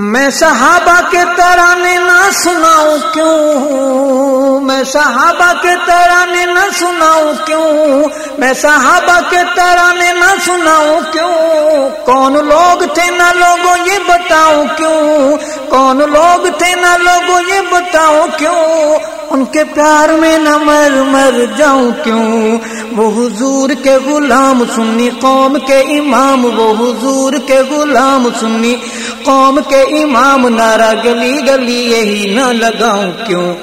میں صحابہ کے ترانے نہ سناؤں کیوں؟ میں صحابہ کے ترانے نہ سناؤں کیوں؟ میں صحابہ کے ترانے نہ سناؤں کیوں؟ کون لوگ تھے نہ لوگوں یہ بتاؤں کیوں؟ کون لوگ تھے نہ لوگوں یہ بتاؤں کیوں؟ ان کے پیار میں نہ مر مر جاؤں کیوں؟ وہ حضور کے غلام سنی قوم کے امام، وہ حضور کے غلام سنی قوم کے امام نارا گلی گلی یہی نہ لگاؤں کیوں؟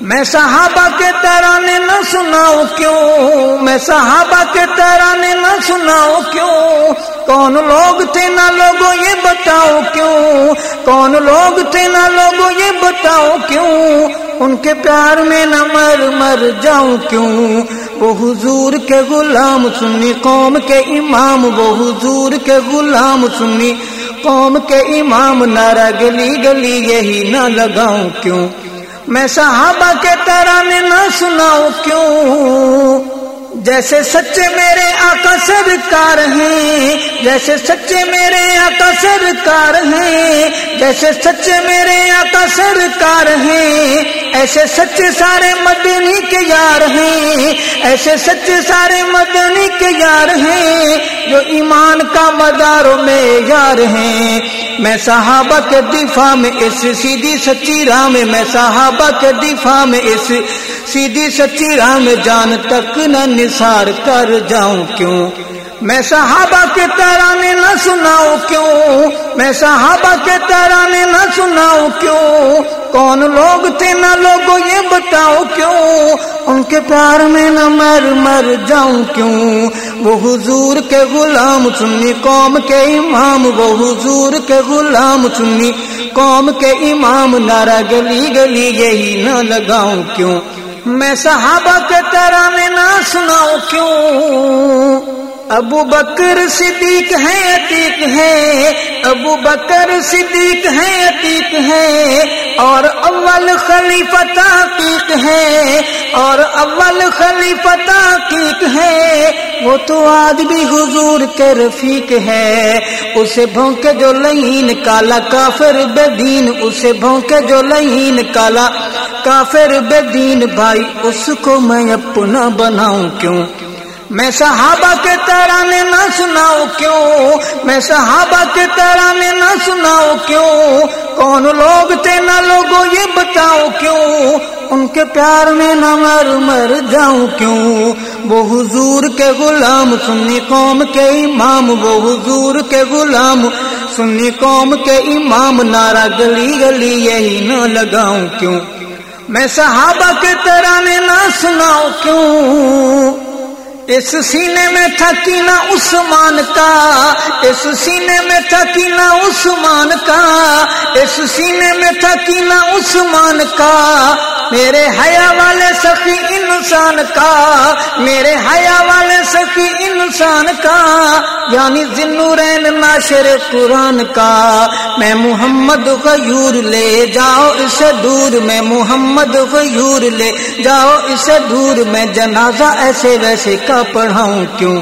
میں صحابہ کے ترانے نہ سناؤں کیوں؟ میں صحابہ کے ترانے نہ سناؤں کیوں؟ کون لوگ تھے نہ لوگوں یہ بتاؤ کیوں؟ کون لوگ تھے نہ لوگوں یہ بتاؤ کیوں؟ ان کے پیار میں نہ مر مر جاؤں کیوں؟ وہ حضور کے غلام سنی، قوم کے امام، وہ حضور کے غلام سنی۔ قوم کے امام نارا گلی گلی، یہی نہ لگاؤں کیوں؟ میں صحابہ کے ترانے نہ سناؤں کیوں؟ جیسے سچے میرے آقا سرکار ہیں، جیسے سچے میرے آقا سرکار ہیں، جیسے سچے میرے آقا سرکار ہیں۔ ایسے سچے سارے مدنی کے یار ہیں، ایسے سچے سارے مدنی کے یار ہیں جو ایمان کا مداروں میں یار ہیں۔ میں صحابہ کے دفاع میں اس سیدھی سچی راہ میں میں صحابہ کے دفاع میں اس سیدھی سچی راہ میں جان تک نہ نثار کر جاؤں کیوں؟ میں صحابہ کے ترانے نہ سناؤں کیوں؟ میں صحابہ کے ترانے نہ سناؤں کیوں؟ کون لوگ تھے نہ لوگوں یہ بتاؤ کیوں؟ ان کے پیار میں نہ مر مر جاؤں کیوں؟ وہ حضور کے غلام سنی قوم کے امام، وہ حضور کے غلام سنی قوم کے امام نارا گلی گلی یہی نہ لگاؤں کیوں؟ میں صحابہ کے میں نہ سناؤں کیوں؟ ابو بکر صدیق ہے عتیق ہے ابو بکر صدیق ہے عتیق ہے اور اول خلیفہ تحقیق ہے اور اول خلیفہ تحقیق ہے، وہ تو آج بھی حضور کے رفیق ہے۔ اسے بھونکے جو لہین کالا کافر بے دین، اسے بھونکے جو لہین کالا کافر بے دین، بھائی اس کو میں اپنا بناؤں کیوں؟ میں صحابہ کے ترانے نہ سناؤ کیوں؟ میں صحابہ کے ترانے نہ سناؤ کیوں؟ کون لوگ تھے نہ لوگوں یہ بتاؤ کیوں؟ ان کے پیار میں نہ مر مر جاؤں کیوں؟ وہ حضور کے غلام، سنی قوم کے امام، وہ حضور کے غلام، سنی قوم کے امام نارا گلی گلی یہی نہ لگاؤں کیوں؟ میں صحابہ کے ترانے نہ سناؤ کیوں؟ اس سینے میں تھا کینا عثمان کا، اس سینے میں تھا کینا عثمان کا، اس سینے میں تھا کینا عثمان کا میرے حیا والے سخی انسان کا، میرے حیا والے سخی انسان کا یعنی ذنورین ناشر قرآن کا۔ میں محمد غیور لے جاؤ اسے دور میں محمد غیور لے جاؤ اسے دور میں جنازہ ایسے ویسے کا پڑھاؤں کیوں؟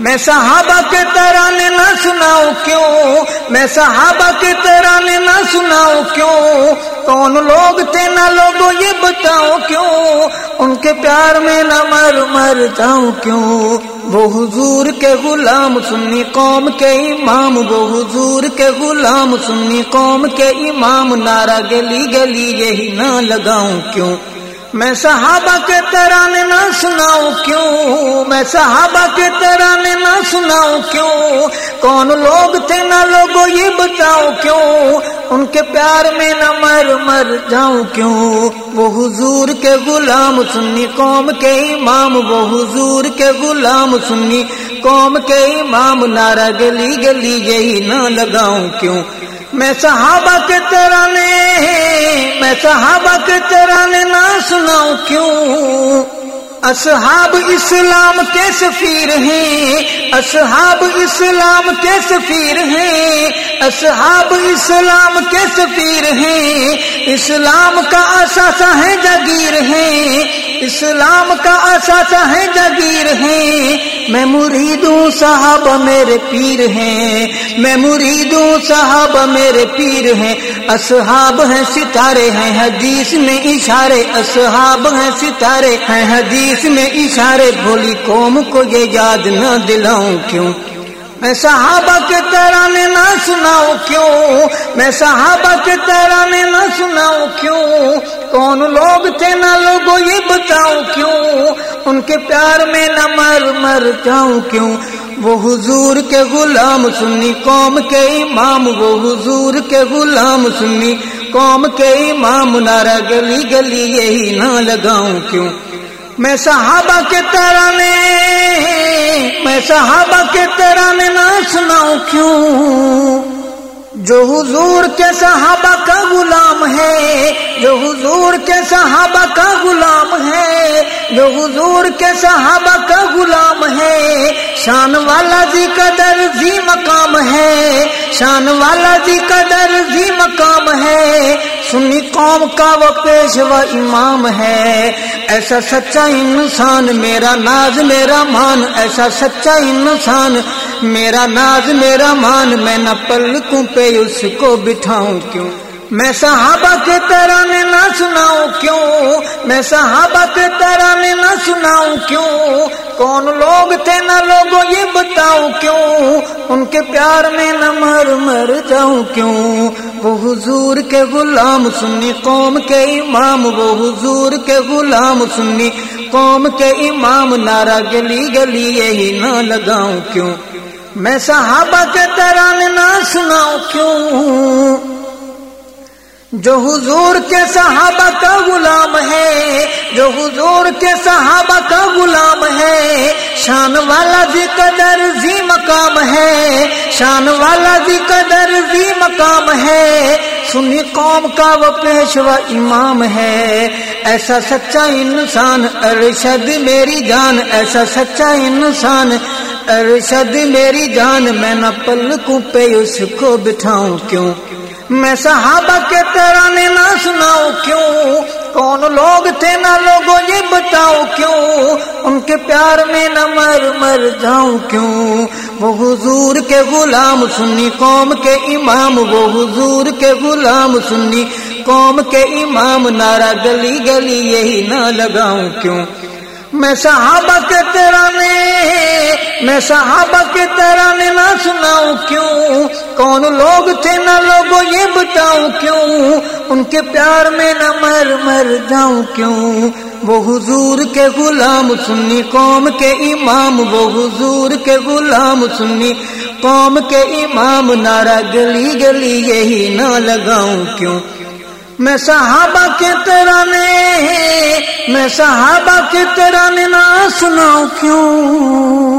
میں صحابہ کے ترانے نہ سناؤ کیوں؟ میں صحابہ کے ترانے نہ سناؤ کیوں؟ کون لوگ تھے نہ لوگوں یہ بتاؤ کیوں؟ ان کے پیار میں نہ مر مر جاؤں کیوں؟ وہ حضور کے غلام سنی قوم کے امام، وہ حضور کے غلام سنی قوم کے امام نارا گلی گلی یہی نہ لگاؤں کیوں؟ میں صحابہ کے ترانے نہ سناؤں کیوں؟ میں صحابہ کے ترانے نہ سناؤں کیوں؟ کون لوگ تھے نہ لوگوں یہ بتاؤ کیوں؟ ان کے پیار میں نہ مر مر جاؤں کیوں؟ وہ حضور کے غلام سنی، قوم کے امام، وہ حضور کے غلام سنی، قوم کے امام نارا گلی گلی یہی نہ لگاؤں کیوں؟ میں صحابہ کے ترانے میں صحابہ کے ترانے نہ سناؤں کیوں؟ اصحاب اسلام کے سفیر ہیں؟ اصحاب اسلام کے سفیر ہیں؟ اصحاب اسلام کے سفیر ہیں؟ اسلام کا اثاثہ ہے جگیر ہیں۔ اسلام کا اثاثہ ہے جگیر ہیں۔ میں مرید ہوں صاحب میرے پیر ہیں۔ میں مرید ہوں صاحب میرے پیر ہیں۔ اصحاب ہیں ستارے ہیں، حدیث میں اشارے، اصحاب ہیں ستارے ہیں، حدیث میں اشارے۔ بھولی قوم کو یہ یاد نہ دلاؤں کیوں؟ میں صحابہ کے ترانے نہ سناؤ کیوں؟ میں صحابہ کے ترانے نہ سناؤ کیوں؟ کون لوگ تھے نہ لوگوں یہ بتاؤں کیوں؟ ان کے پیار میں نہ مر مر جاؤں کیوں؟ وہ حضور کے غلام سنی، قوم کے امام، وہ حضور کے غلام سنی، قوم کے امام نارا گلی گلی یہی نہ لگاؤں کیوں؟ میں صحابہ کے ترانے میں صحابہ کے ترانے نہ سناؤں کیوں؟ جو حضور کے صحابہ کا غلام ہے، جو حضور کے صحابہ کا غلام ہے، جو حضور کے صحابہ کا غلام شان والا جی قدر زی مقام ہے، شان والا جی قدر زی مقام ہے۔ سنی قوم کا وہ پیشوا امام ہے۔ ایسا سچا انسان میرا ناز، میرا مان۔ ایسا سچا انسان میرا ناز، میرا مان۔ میں نہ پلکوں پہ اس کو بٹھاؤں کیوں؟ میں صحابہ کے ترانے نہ سناؤں کیوں؟ میں صحابہ کے ترانے نہ سناؤں کیوں؟ کون لوگ تھے نہ لوگوں یہ بتاؤں کیوں؟ ان کے پیار میں نہ مر مر جاؤں کیوں؟ وہ حضور کے غلام سنی، قوم کے امام، وہ حضور کے غلام سنی، قوم کے امام نارا گلی گلی یہی نہ لگاؤں کیوں؟ میں صحابہ کے ترانے نہ سناؤں کیوں؟ جو حضور کے صحابہ کا غلام ہے، جو حضور کے صحابہ کا غلام ہے، شان والا زی قدر زی مقام ہے، شان والا زی قدر زی مقام ہے۔ سنی قوم کا وہ پیشوا امام ہے۔ ایسا سچا انسان، ارشد میری جان۔ ایسا سچا انسان، ارشد میری جان۔ میں نہ پلکوں پہ اس کو بٹھاؤں، کیوں؟ میں صحابہ کے ترانے نہ سناؤں کیوں؟ کون لوگ تھے نہ لوگوں یہ بتاؤ کیوں؟ ان کے پیار میں نہ مر مر جاؤں کیوں؟ وہ حضور کے غلام سنی، قوم کے امام، وہ حضور کے غلام سنی، قوم کے امام نارا گلی گلی یہی نہ لگاؤں کیوں؟ میں صحابہ کے ترانے میں صحابہ کے ترانے نہ سناؤں کیوں کون لوگ تھے نہ لوگوں یہ بتاؤں کیوں؟ ان کے پیار میں نہ مر مر جاؤں کیوں؟ وہ حضور کے غلام، سنی قوم کے امام، وہ حضور کے غلام، سنی قوم کے امام نارا گلی گلی یہی نہ لگاؤں کیوں؟ میں صحابہ کے ترانے، میں صحابہ کے ترانے نہ سناؤں کیوں؟